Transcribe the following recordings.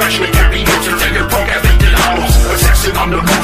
Especially happy notes and finger poke at the diablos. Assassin on the moon.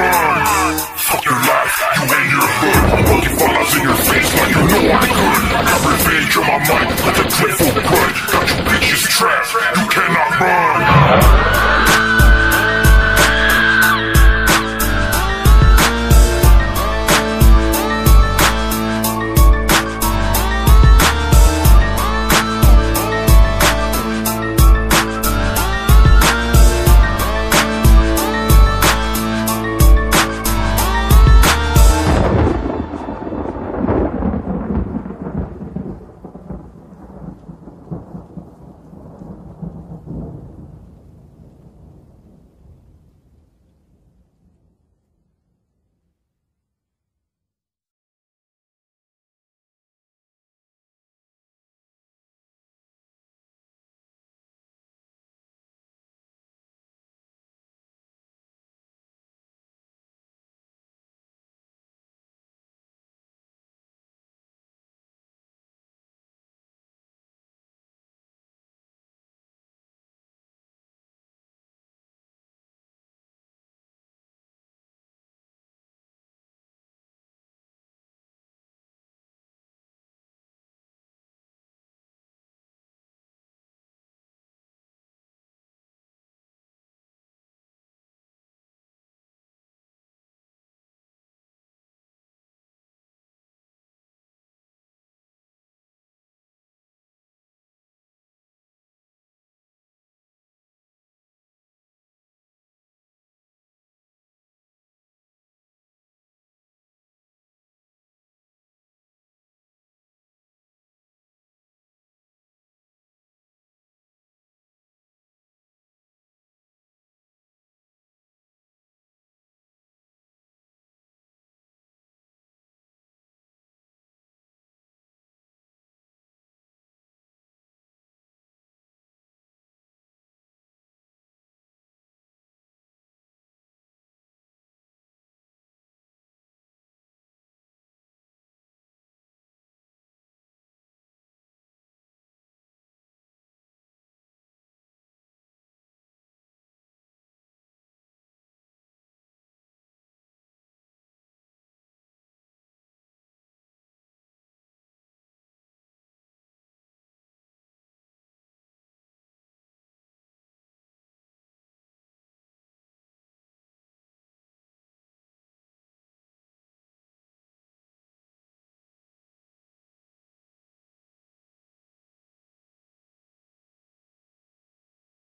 Fuck your life, you and your hood. I'm looking follows in your face like you know I'm good. Got revenge on my mind like a dreadful grudge. Got your bitches trapped.